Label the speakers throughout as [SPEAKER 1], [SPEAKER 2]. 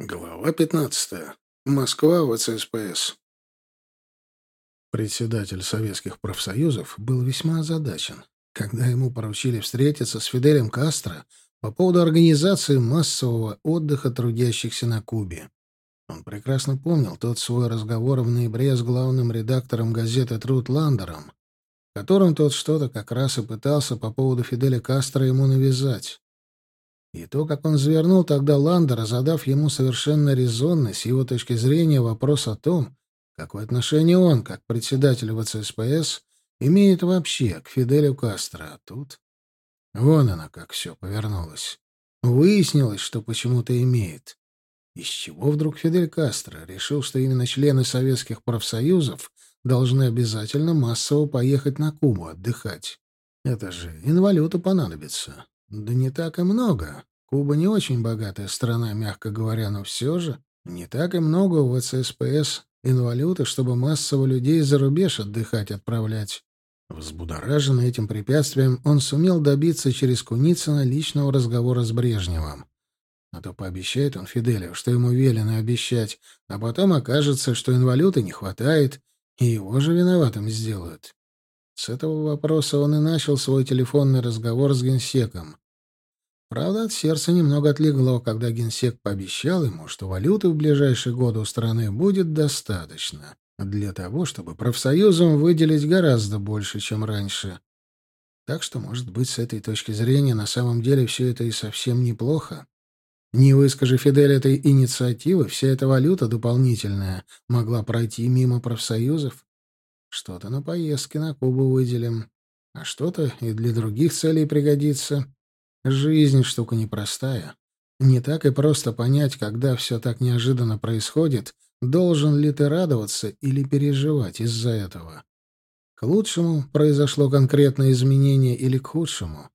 [SPEAKER 1] Глава 15. Москва, ВЦСПС. Председатель Советских профсоюзов был весьма озадачен, когда ему поручили встретиться с Фиделем Кастро по поводу организации массового отдыха трудящихся на Кубе. Он прекрасно помнил тот свой разговор в ноябре с главным редактором газеты «Труд» Ландером, которым тот что-то как раз и пытался по поводу Фиделя Кастро ему навязать. И то, как он завернул тогда Ландера, задав ему совершенно резонный, с его точки зрения, вопрос о том, какое отношение он, как председатель ВЦСПС, имеет вообще к Фиделю Кастро. А тут... Вон она как все повернулось. Выяснилось, что почему-то имеет. Из чего вдруг Фидель Кастро решил, что именно члены советских профсоюзов должны обязательно массово поехать на Кубу отдыхать? Это же инвалюту понадобится. Да не так и много. Куба не очень богатая страна, мягко говоря, но все же не так и много у ВЦСПС инвалюты, чтобы массово людей за рубеж отдыхать отправлять. Взбудораженный этим препятствием, он сумел добиться через Куницына личного разговора с Брежневым. А то пообещает он Фиделю, что ему велено обещать, а потом окажется, что инвалюты не хватает, и его же виноватым сделают. С этого вопроса он и начал свой телефонный разговор с генсеком. Правда, от сердца немного отлегло, когда генсек пообещал ему, что валюты в ближайшие годы у страны будет достаточно для того, чтобы профсоюзам выделить гораздо больше, чем раньше. Так что, может быть, с этой точки зрения на самом деле все это и совсем неплохо. Не выскажи Фидель этой инициативы, вся эта валюта дополнительная могла пройти мимо профсоюзов. Что-то на поездки на Кубу выделим, а что-то и для других целей пригодится. Жизнь штука непростая. Не так и просто понять, когда все так неожиданно происходит, должен ли ты радоваться или переживать из-за этого. К лучшему произошло конкретное изменение или к худшему.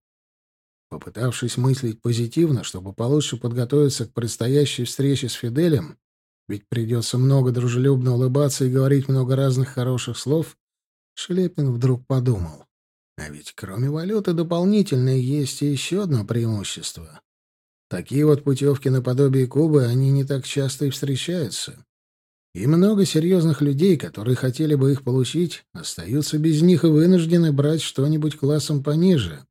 [SPEAKER 1] Попытавшись мыслить позитивно, чтобы получше подготовиться к предстоящей встрече с Фиделем, ведь придется много дружелюбно улыбаться и говорить много разных хороших слов, Шлепин вдруг подумал. А ведь кроме валюты дополнительно есть и еще одно преимущество. Такие вот путевки наподобие Кубы, они не так часто и встречаются. И много серьезных людей, которые хотели бы их получить, остаются без них и вынуждены брать что-нибудь классом пониже.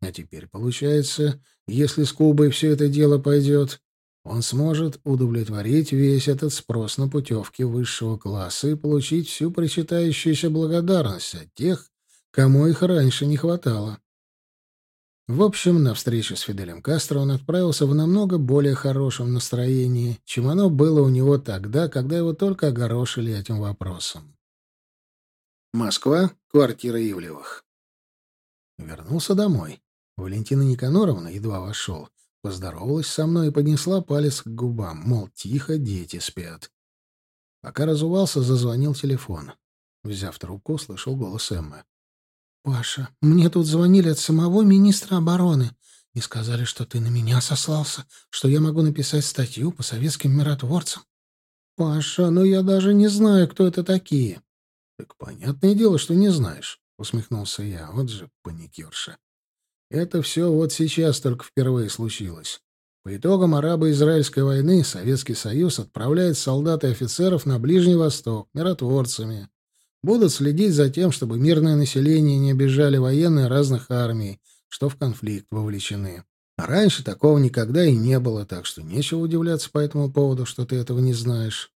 [SPEAKER 1] А теперь получается, если с Кубой все это дело пойдет, он сможет удовлетворить весь этот спрос на путевки высшего класса и получить всю причитающуюся благодарность от тех, кому их раньше не хватало. В общем, на встречу с Фиделем Кастро он отправился в намного более хорошем настроении, чем оно было у него тогда, когда его только огорошили этим вопросом. Москва, квартира Ивлевых. Вернулся домой. Валентина Никаноровна едва вошел. Поздоровалась со мной и поднесла палец к губам, мол, тихо, дети спят. Пока разувался, зазвонил телефон. Взяв трубку, услышал голос Эммы. «Паша, мне тут звонили от самого министра обороны и сказали, что ты на меня сослался, что я могу написать статью по советским миротворцам. Паша, ну я даже не знаю, кто это такие». «Так понятное дело, что не знаешь», — усмехнулся я. «Вот же паникерша. Это все вот сейчас только впервые случилось. По итогам арабо-израильской войны Советский Союз отправляет солдат и офицеров на Ближний Восток миротворцами будут следить за тем, чтобы мирное население не обижали военные разных армий, что в конфликт вовлечены. А раньше такого никогда и не было, так что нечего удивляться по этому поводу, что ты этого не знаешь.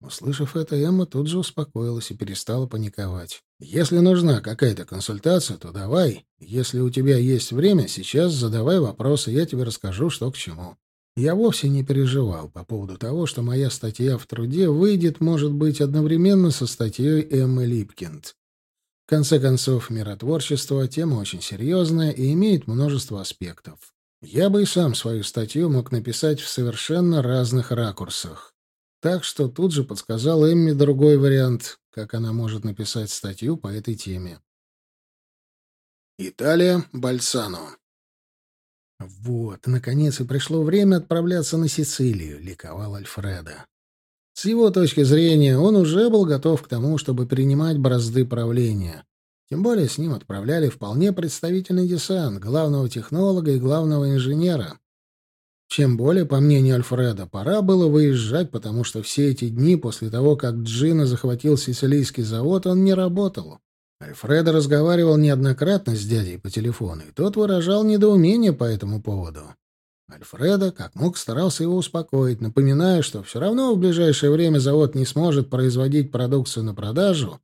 [SPEAKER 1] Услышав это, Эмма тут же успокоилась и перестала паниковать. «Если нужна какая-то консультация, то давай. Если у тебя есть время, сейчас задавай вопросы, я тебе расскажу, что к чему». Я вовсе не переживал по поводу того, что моя статья в труде выйдет, может быть, одновременно со статьей Эммы Липкинд. В конце концов, миротворчество — тема очень серьезная и имеет множество аспектов. Я бы и сам свою статью мог написать в совершенно разных ракурсах. Так что тут же подсказал Эмми другой вариант, как она может написать статью по этой теме. Италия, Бальсано. Вот, наконец и пришло время отправляться на Сицилию, ликовал Альфредо. С его точки зрения, он уже был готов к тому, чтобы принимать бразды правления. Тем более с ним отправляли вполне представительный десант, главного технолога и главного инженера. Чем более, по мнению Альфреда, пора было выезжать, потому что все эти дни после того, как Джина захватил сицилийский завод, он не работал. Альфредо разговаривал неоднократно с дядей по телефону, и тот выражал недоумение по этому поводу. Альфредо, как мог, старался его успокоить, напоминая, что все равно в ближайшее время завод не сможет производить продукцию на продажу,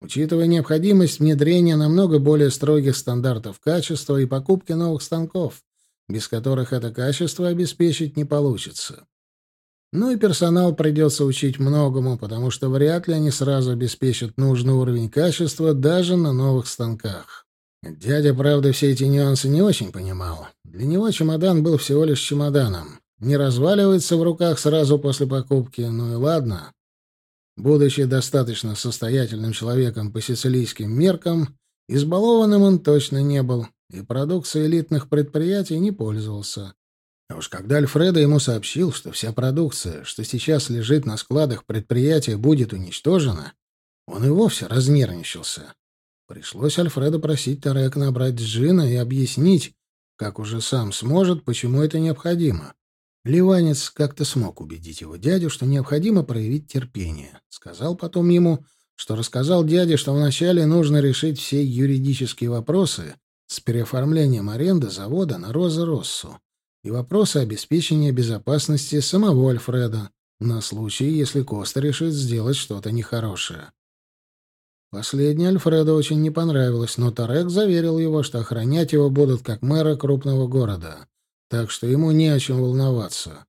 [SPEAKER 1] учитывая необходимость внедрения намного более строгих стандартов качества и покупки новых станков без которых это качество обеспечить не получится. Ну и персонал придется учить многому, потому что вряд ли они сразу обеспечат нужный уровень качества даже на новых станках. Дядя, правда, все эти нюансы не очень понимал. Для него чемодан был всего лишь чемоданом. Не разваливается в руках сразу после покупки, ну и ладно. Будучи достаточно состоятельным человеком по сицилийским меркам, избалованным он точно не был, и продукцией элитных предприятий не пользовался. А уж когда Альфредо ему сообщил, что вся продукция, что сейчас лежит на складах предприятия, будет уничтожена, он и вовсе разнервничался. Пришлось Альфредо просить Тарек набрать Джина и объяснить, как уже сам сможет, почему это необходимо. Ливанец как-то смог убедить его дядю, что необходимо проявить терпение. Сказал потом ему, что рассказал дяде, что вначале нужно решить все юридические вопросы, с переоформлением аренды завода на Роза Россу и вопросы обеспечения безопасности самого Альфреда на случай, если Коста решит сделать что-то нехорошее. Последнее Альфреду очень не понравилось, но Тарек заверил его, что охранять его будут как мэра крупного города, так что ему не о чем волноваться.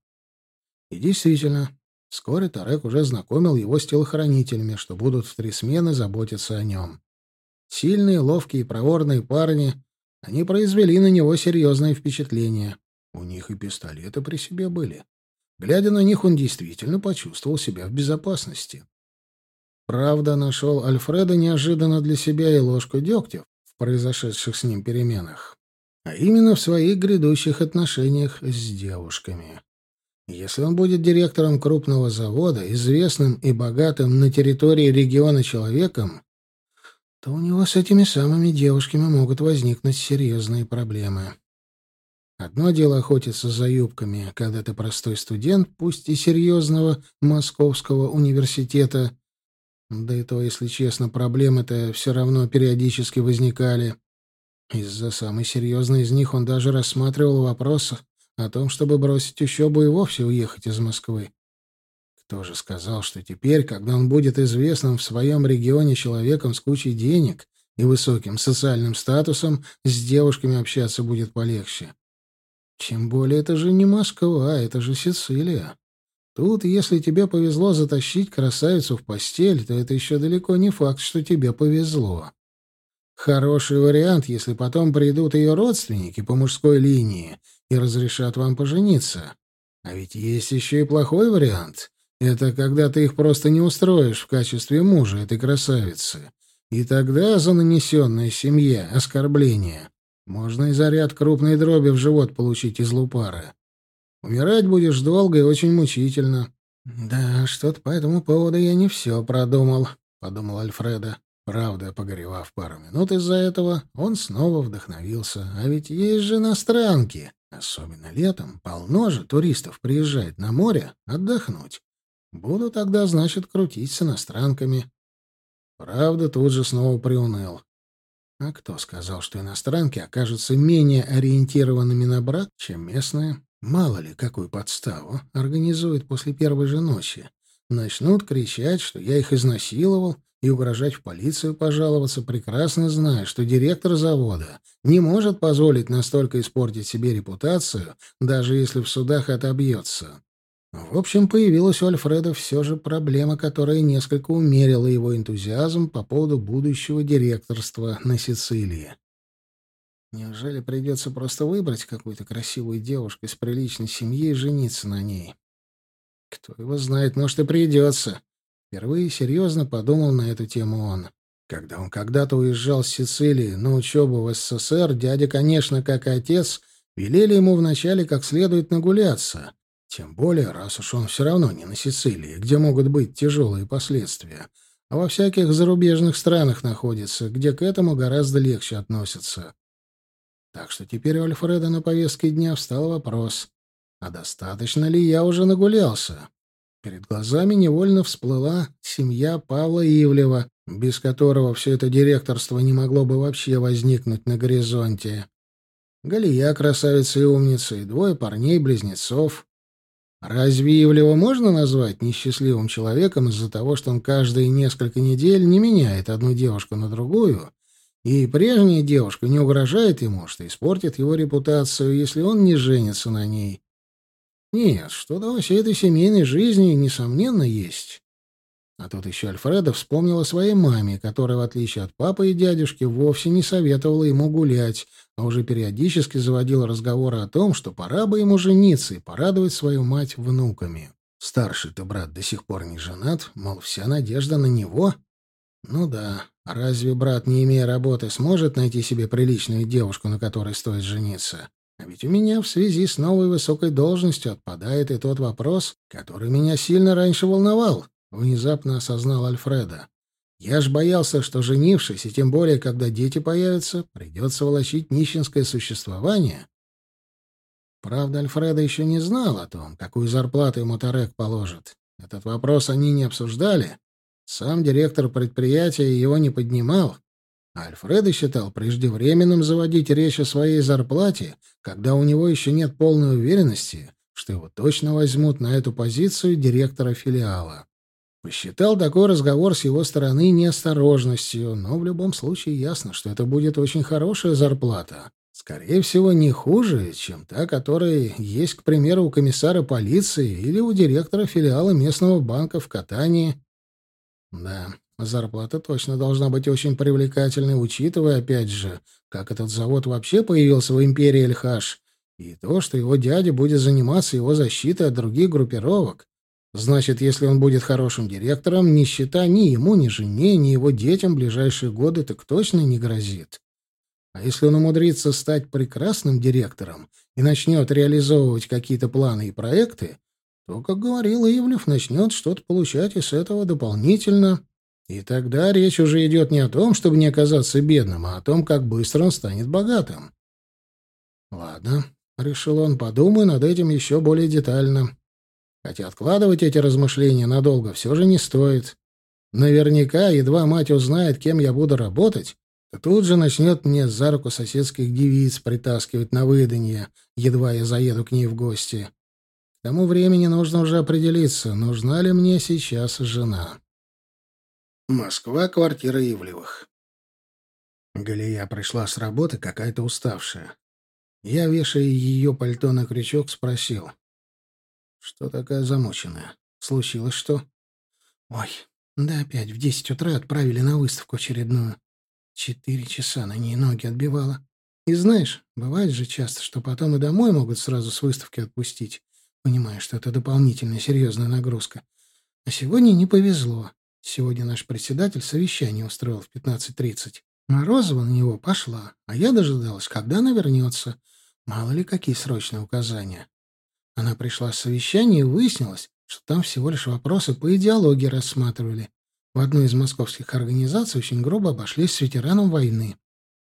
[SPEAKER 1] И действительно, вскоре Тарек уже знакомил его с телохранителями, что будут в три смены заботиться о нем. Сильные, ловкие и проворные парни, они произвели на него серьезное впечатление. У них и пистолеты при себе были. Глядя на них, он действительно почувствовал себя в безопасности. Правда, нашел Альфреда неожиданно для себя и ложку дегтя в произошедших с ним переменах, а именно в своих грядущих отношениях с девушками. Если он будет директором крупного завода, известным и богатым на территории региона человеком, то у него с этими самыми девушками могут возникнуть серьезные проблемы. Одно дело охотиться за юбками, когда ты простой студент, пусть и серьезного Московского университета, да и то, если честно, проблемы-то все равно периодически возникали. Из-за самой серьезной из них он даже рассматривал вопрос о том, чтобы бросить учебу и вовсе уехать из Москвы. Кто же сказал, что теперь, когда он будет известным в своем регионе человеком с кучей денег и высоким социальным статусом, с девушками общаться будет полегче? Тем более это же не Москва, это же Сицилия. Тут, если тебе повезло затащить красавицу в постель, то это еще далеко не факт, что тебе повезло. Хороший вариант, если потом придут ее родственники по мужской линии и разрешат вам пожениться. А ведь есть еще и плохой вариант. Это когда ты их просто не устроишь в качестве мужа этой красавицы. И тогда за нанесенное семье оскорбление можно и заряд крупной дроби в живот получить из лупары. Умирать будешь долго и очень мучительно. «Да, что-то по этому поводу я не все продумал», — подумал Альфреда. Правда, погоревав пару минут из-за этого, он снова вдохновился. А ведь есть же иностранки. Особенно летом полно же туристов приезжает на море отдохнуть. Буду тогда, значит, крутить с иностранками. Правда, тут же снова приуныл. А кто сказал, что иностранки окажутся менее ориентированными на брак, чем местные? Мало ли, какую подставу организуют после первой же ночи. Начнут кричать, что я их изнасиловал, и угрожать в полицию пожаловаться, прекрасно зная, что директор завода не может позволить настолько испортить себе репутацию, даже если в судах это обьется. В общем, появилась у Альфреда все же проблема, которая несколько умерила его энтузиазм по поводу будущего директорства на Сицилии. Неужели придется просто выбрать какую-то красивую девушку из приличной семьи и жениться на ней? Кто его знает, может, и придется. Впервые серьезно подумал на эту тему он. Когда он когда-то уезжал с Сицилии на учебу в СССР, дядя, конечно, как и отец, велели ему вначале как следует нагуляться — тем более, раз уж он все равно не на Сицилии, где могут быть тяжелые последствия, а во всяких зарубежных странах находится, где к этому гораздо легче относятся. Так что теперь у Альфреда на повестке дня встал вопрос, А достаточно ли я уже нагулялся? Перед глазами невольно всплыла семья Павла Ивлева, без которого все это директорство не могло бы вообще возникнуть на горизонте. Галия красавица и умница, и двое парней-близнецов. Разве Ивлева можно назвать несчастливым человеком из-за того, что он каждые несколько недель не меняет одну девушку на другую, и прежняя девушка не угрожает ему, что испортит его репутацию, если он не женится на ней? Нет, что-то во всей этой семейной жизни, несомненно, есть. А тут еще Альфреда вспомнила своей маме, которая, в отличие от папы и дядюшки, вовсе не советовала ему гулять, а уже периодически заводила разговоры о том, что пора бы ему жениться и порадовать свою мать внуками. Старший-то брат до сих пор не женат, мол, вся надежда на него. Ну да, разве брат, не имея работы, сможет найти себе приличную девушку, на которой стоит жениться? А ведь у меня в связи с новой высокой должностью отпадает и тот вопрос, который меня сильно раньше волновал, внезапно осознал Альфреда. Я ж боялся, что, женившись, и тем более, когда дети появятся, придется волочить нищенское существование. Правда, Альфреда еще не знал о том, какую зарплату ему Тарек положит. Этот вопрос они не обсуждали. Сам директор предприятия его не поднимал, Альфреда считал преждевременным заводить речь о своей зарплате, когда у него еще нет полной уверенности, что его точно возьмут на эту позицию директора филиала. Посчитал такой разговор с его стороны неосторожностью, но в любом случае ясно, что это будет очень хорошая зарплата. Скорее всего, не хуже, чем та, которая есть, к примеру, у комиссара полиции или у директора филиала местного банка в Катании. Да, Зарплата точно должна быть очень привлекательной, учитывая, опять же, как этот завод вообще появился в империи Эльхаш, и то, что его дядя будет заниматься его защитой от других группировок. Значит, если он будет хорошим директором, нищета ни ему, ни жене, ни его детям в ближайшие годы так точно не грозит. А если он умудрится стать прекрасным директором и начнет реализовывать какие-то планы и проекты, то, как говорил Ивлев, начнет что-то получать из этого дополнительно. И тогда речь уже идет не о том, чтобы не оказаться бедным, а о том, как быстро он станет богатым. Ладно, — решил он, — подумай над этим еще более детально. Хотя откладывать эти размышления надолго все же не стоит. Наверняка, едва мать узнает, кем я буду работать, то тут же начнет мне за руку соседских девиц притаскивать на выданье, едва я заеду к ней в гости. К тому времени нужно уже определиться, нужна ли мне сейчас жена. Москва, квартира Ивлевых. Галия пришла с работы какая-то уставшая. Я, вешая ее пальто на крючок, спросил. «Что такая замученная? Случилось что?» «Ой, да опять в десять утра отправили на выставку очередную. Четыре часа на ней ноги отбивала. И знаешь, бывает же часто, что потом и домой могут сразу с выставки отпустить, понимая, что это дополнительная серьезная нагрузка. А сегодня не повезло. Сегодня наш председатель совещание устроил в 15.30. Морозова на него пошла, а я дожидалась, когда она вернется. Мало ли какие срочные указания. Она пришла с совещания и выяснилось, что там всего лишь вопросы по идеологии рассматривали. В одной из московских организаций очень грубо обошлись с ветераном войны.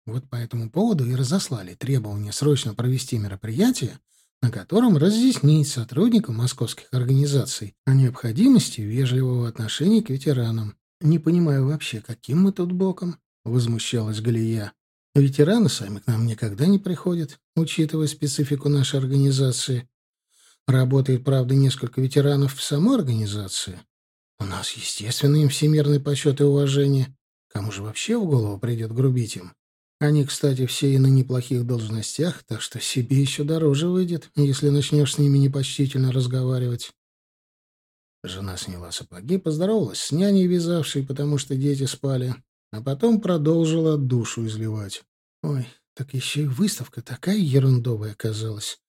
[SPEAKER 1] Вот по этому поводу и разослали требование срочно провести мероприятие, на котором разъяснить сотрудникам московских организаций о необходимости вежливого отношения к ветеранам. «Не понимаю вообще, каким мы тут боком?» — возмущалась Галия. «Ветераны сами к нам никогда не приходят, учитывая специфику нашей организации. Работает, правда, несколько ветеранов в самой организации. У нас, естественно, им всемирный почет и уважение. Кому же вообще в голову придет грубить им? Они, кстати, все и на неплохих должностях, так что себе еще дороже выйдет, если начнешь с ними непочтительно разговаривать. Жена сняла сапоги, поздоровалась с няней, вязавшей, потому что дети спали, а потом продолжила душу изливать. Ой, так еще и выставка такая ерундовая оказалась.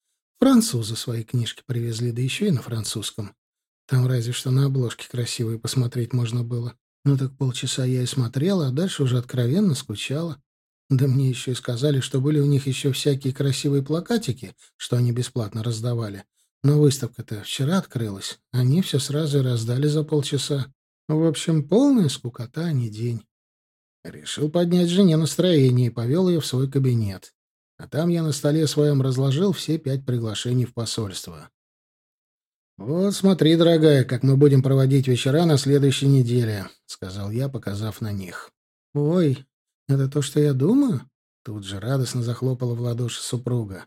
[SPEAKER 1] Французы свои книжки привезли, да еще и на французском. Там разве что на обложке красивые посмотреть можно было. Ну так полчаса я и смотрела, а дальше уже откровенно скучала. Да мне еще и сказали, что были у них еще всякие красивые плакатики, что они бесплатно раздавали. Но выставка-то вчера открылась. Они все сразу и раздали за полчаса. В общем, полная скукота, а не день. Решил поднять жене настроение и повел ее в свой кабинет. А там я на столе своем разложил все пять приглашений в посольство. «Вот смотри, дорогая, как мы будем проводить вечера на следующей неделе», — сказал я, показав на них. «Ой, это то, что я думаю?» Тут же радостно захлопала в ладоши супруга.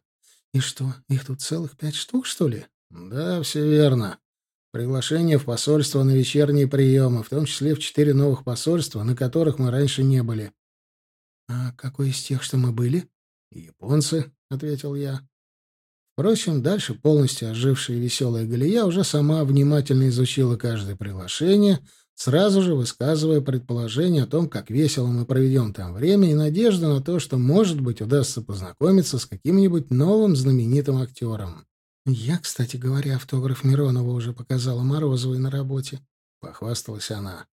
[SPEAKER 1] «И что, их тут целых пять штук, что ли?» «Да, все верно. Приглашение в посольство на вечерние приемы, в том числе в четыре новых посольства, на которых мы раньше не были». «А какой из тех, что мы были?» «Японцы», — ответил я. Впрочем, дальше полностью ожившая веселая Галия уже сама внимательно изучила каждое приглашение, сразу же высказывая предположение о том, как весело мы проведем там время, и надежда на то, что, может быть, удастся познакомиться с каким-нибудь новым знаменитым актером. «Я, кстати говоря, автограф Миронова уже показала Морозовой на работе», — похвасталась она.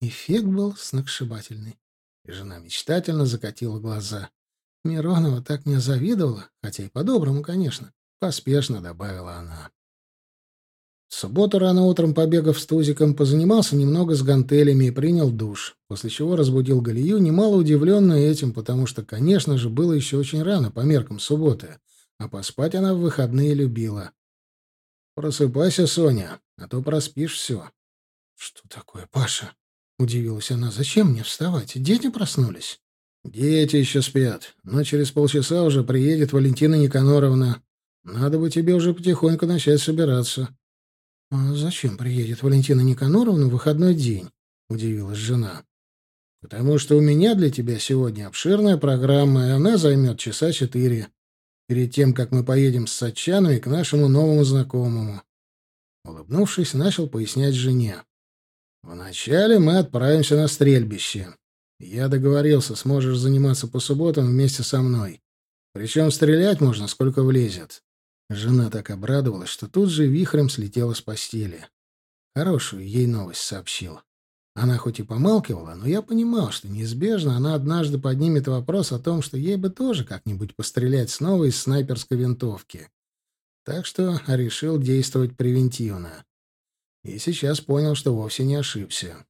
[SPEAKER 1] Эффект был сногсшибательный. И жена мечтательно закатила глаза. Миронова так мне завидовала, хотя и по-доброму, конечно. Поспешно добавила она. В субботу рано утром, побегав с Тузиком, позанимался немного с гантелями и принял душ, после чего разбудил Галию, немало удивленную этим, потому что, конечно же, было еще очень рано по меркам субботы, а поспать она в выходные любила. «Просыпайся, Соня, а то проспишь все». «Что такое, Паша?» — удивилась она. «Зачем мне вставать? Дети проснулись?» «Дети еще спят, но через полчаса уже приедет Валентина Никаноровна. Надо бы тебе уже потихоньку начать собираться. — А зачем приедет Валентина Никаноровна в выходной день? — удивилась жена. — Потому что у меня для тебя сегодня обширная программа, и она займет часа четыре. Перед тем, как мы поедем с Сатчанами к нашему новому знакомому. Улыбнувшись, начал пояснять жене. Вначале мы отправимся на стрельбище. Я договорился, сможешь заниматься по субботам вместе со мной. Причем стрелять можно, сколько влезет. Жена так обрадовалась, что тут же вихрем слетела с постели. Хорошую ей новость сообщил. Она хоть и помалкивала, но я понимал, что неизбежно она однажды поднимет вопрос о том, что ей бы тоже как-нибудь пострелять снова из снайперской винтовки. Так что решил действовать превентивно. И сейчас понял, что вовсе не ошибся.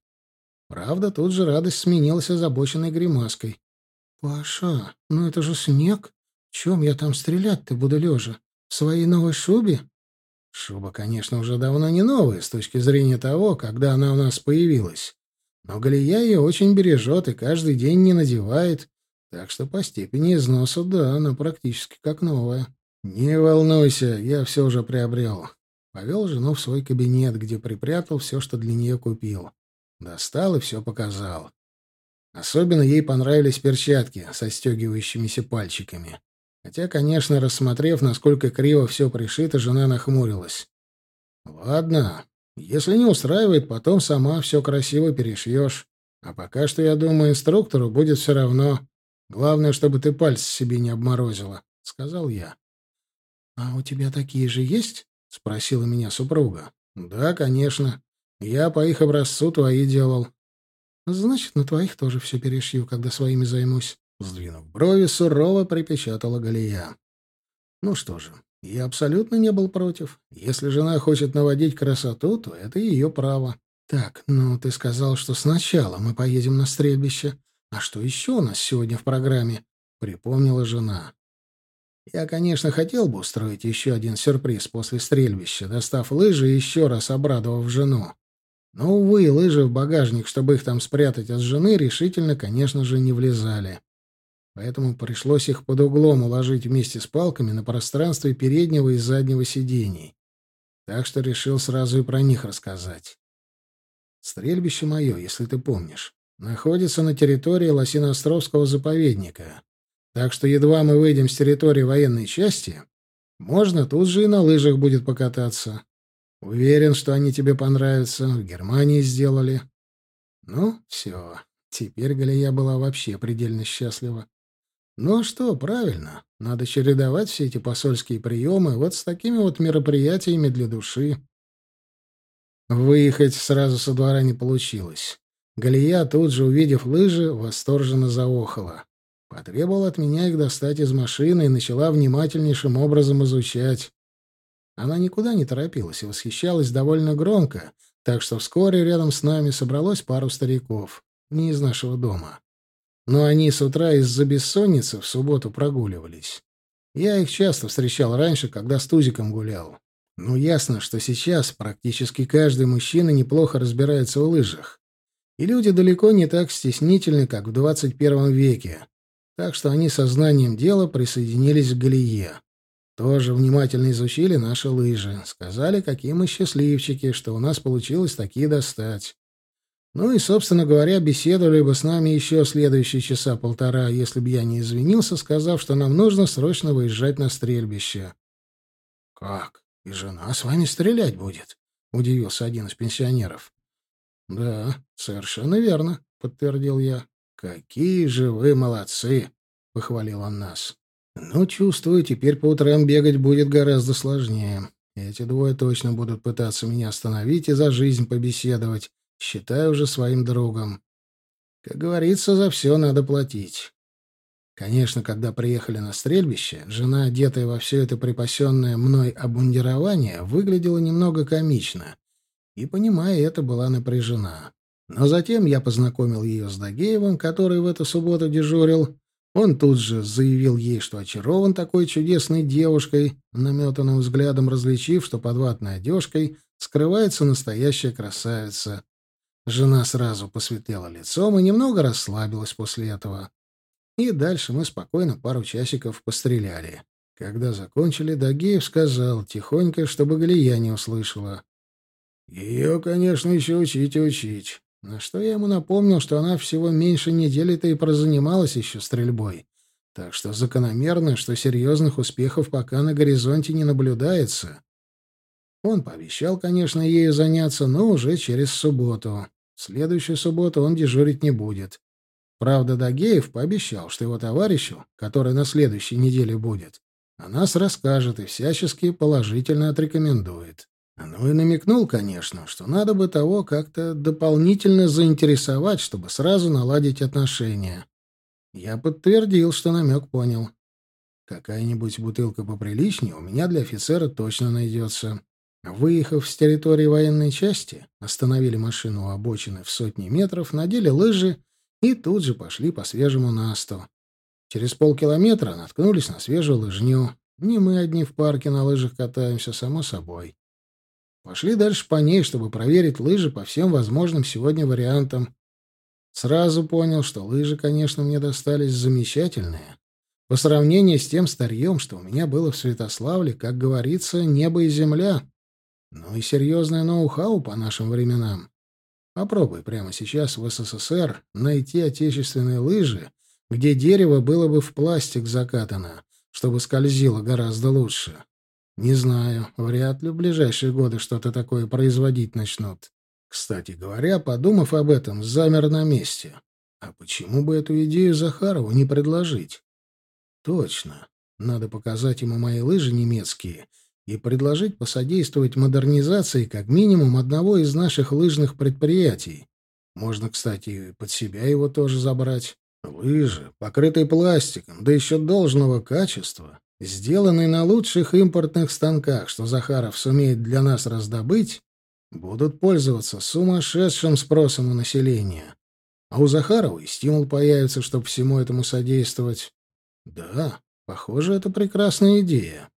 [SPEAKER 1] Правда, тут же радость сменилась озабоченной гримаской. «Паша, ну это же снег. Чем я там стрелять-то буду лежа? В своей новой шубе? Шуба, конечно, уже давно не новая с точки зрения того, когда она у нас появилась. Но Галия ее очень бережет и каждый день не надевает, так что по степени износа, да, она практически как новая. «Не волнуйся, я все уже приобрел». Повел жену в свой кабинет, где припрятал все, что для нее купил. Достал и все показал. Особенно ей понравились перчатки со стегивающимися пальчиками. Хотя, конечно, рассмотрев, насколько криво все пришито, жена нахмурилась. «Ладно, если не устраивает, потом сама все красиво перешьешь. А пока что, я думаю, инструктору будет все равно. Главное, чтобы ты пальцы себе не обморозила», — сказал я. «А у тебя такие же есть?» — спросила меня супруга. «Да, конечно. Я по их образцу твои делал». «Значит, на твоих тоже все перешью, когда своими займусь». Сдвинув брови, сурово припечатала Галия. Ну что же, я абсолютно не был против. Если жена хочет наводить красоту, то это ее право. Так, ну ты сказал, что сначала мы поедем на стрельбище. А что еще у нас сегодня в программе? Припомнила жена. Я, конечно, хотел бы устроить еще один сюрприз после стрельбища, достав лыжи и еще раз обрадовав жену. Но, увы, лыжи в багажник, чтобы их там спрятать от жены, решительно, конечно же, не влезали поэтому пришлось их под углом уложить вместе с палками на пространстве переднего и заднего сидений. Так что решил сразу и про них рассказать. Стрельбище мое, если ты помнишь, находится на территории Лосиноостровского заповедника. Так что едва мы выйдем с территории военной части, можно тут же и на лыжах будет покататься. Уверен, что они тебе понравятся. В Германии сделали. Ну, все. Теперь Галия была вообще предельно счастлива. Ну а что, правильно, надо чередовать все эти посольские приемы вот с такими вот мероприятиями для души. Выехать сразу со двора не получилось. Галия, тут же увидев лыжи, восторженно заохала. Потребовал от меня их достать из машины и начала внимательнейшим образом изучать. Она никуда не торопилась и восхищалась довольно громко, так что вскоре рядом с нами собралось пару стариков, не из нашего дома. Но они с утра из-за бессонницы в субботу прогуливались. Я их часто встречал раньше, когда с Тузиком гулял. Ну, ясно, что сейчас практически каждый мужчина неплохо разбирается в лыжах. И люди далеко не так стеснительны, как в 21 веке. Так что они сознанием дела присоединились к Галие. Тоже внимательно изучили наши лыжи. Сказали, какие мы счастливчики, что у нас получилось такие достать. Ну и, собственно говоря, беседовали бы с нами еще следующие часа полтора, если бы я не извинился, сказав, что нам нужно срочно выезжать на стрельбище. — Как? И жена с вами стрелять будет? — удивился один из пенсионеров. — Да, совершенно верно, — подтвердил я. — Какие же вы молодцы! — похвалил он нас. Ну, чувствую, теперь по утрам бегать будет гораздо сложнее. Эти двое точно будут пытаться меня остановить и за жизнь побеседовать, считая уже своим другом. Как говорится, за все надо платить. Конечно, когда приехали на стрельбище, жена, одетая во все это припасенное мной обмундирование, выглядела немного комично. И, понимая это, была напряжена. Но затем я познакомил ее с Дагеевым, который в эту субботу дежурил, он тут же заявил ей, что очарован такой чудесной девушкой, наметанным взглядом различив, что под ватной одежкой скрывается настоящая красавица. Жена сразу посветлела лицом и немного расслабилась после этого. И дальше мы спокойно пару часиков постреляли. Когда закончили, Дагеев сказал тихонько, чтобы Галия не услышала. «Ее, конечно, еще учить и учить. На что я ему напомнил, что она всего меньше недели-то и прозанималась еще стрельбой. Так что закономерно, что серьезных успехов пока на горизонте не наблюдается. Он пообещал, конечно, ею заняться, но уже через субботу. В следующую субботу он дежурить не будет. Правда, Дагеев пообещал, что его товарищу, который на следующей неделе будет, о нас расскажет и всячески положительно отрекомендует. Ну и намекнул, конечно, что надо бы того как-то дополнительно заинтересовать, чтобы сразу наладить отношения. Я подтвердил, что намек понял. Какая-нибудь бутылка поприличнее у меня для офицера точно найдется. Выехав с территории военной части, остановили машину у обочины в сотни метров, надели лыжи и тут же пошли по свежему насту. Через полкилометра наткнулись на свежую лыжню. Не мы одни в парке на лыжах катаемся, само собой. Пошли дальше по ней, чтобы проверить лыжи по всем возможным сегодня вариантам. Сразу понял, что лыжи, конечно, мне достались замечательные. По сравнению с тем старьем, что у меня было в Святославле, как говорится, небо и земля. Ну и серьезное ноу-хау по нашим временам. Попробуй прямо сейчас в СССР найти отечественные лыжи, где дерево было бы в пластик закатано, чтобы скользило гораздо лучше. Не знаю, вряд ли в ближайшие годы что-то такое производить начнут. Кстати говоря, подумав об этом, замер на месте. А почему бы эту идею Захарову не предложить? Точно. Надо показать ему мои лыжи немецкие и предложить посодействовать модернизации как минимум одного из наших лыжных предприятий. Можно, кстати, под себя его тоже забрать. Лыжи, покрытые пластиком, да еще должного качества, сделанные на лучших импортных станках, что Захаров сумеет для нас раздобыть, будут пользоваться сумасшедшим спросом у населения. А у Захарова и стимул появится, чтобы всему этому содействовать. Да, похоже, это прекрасная идея.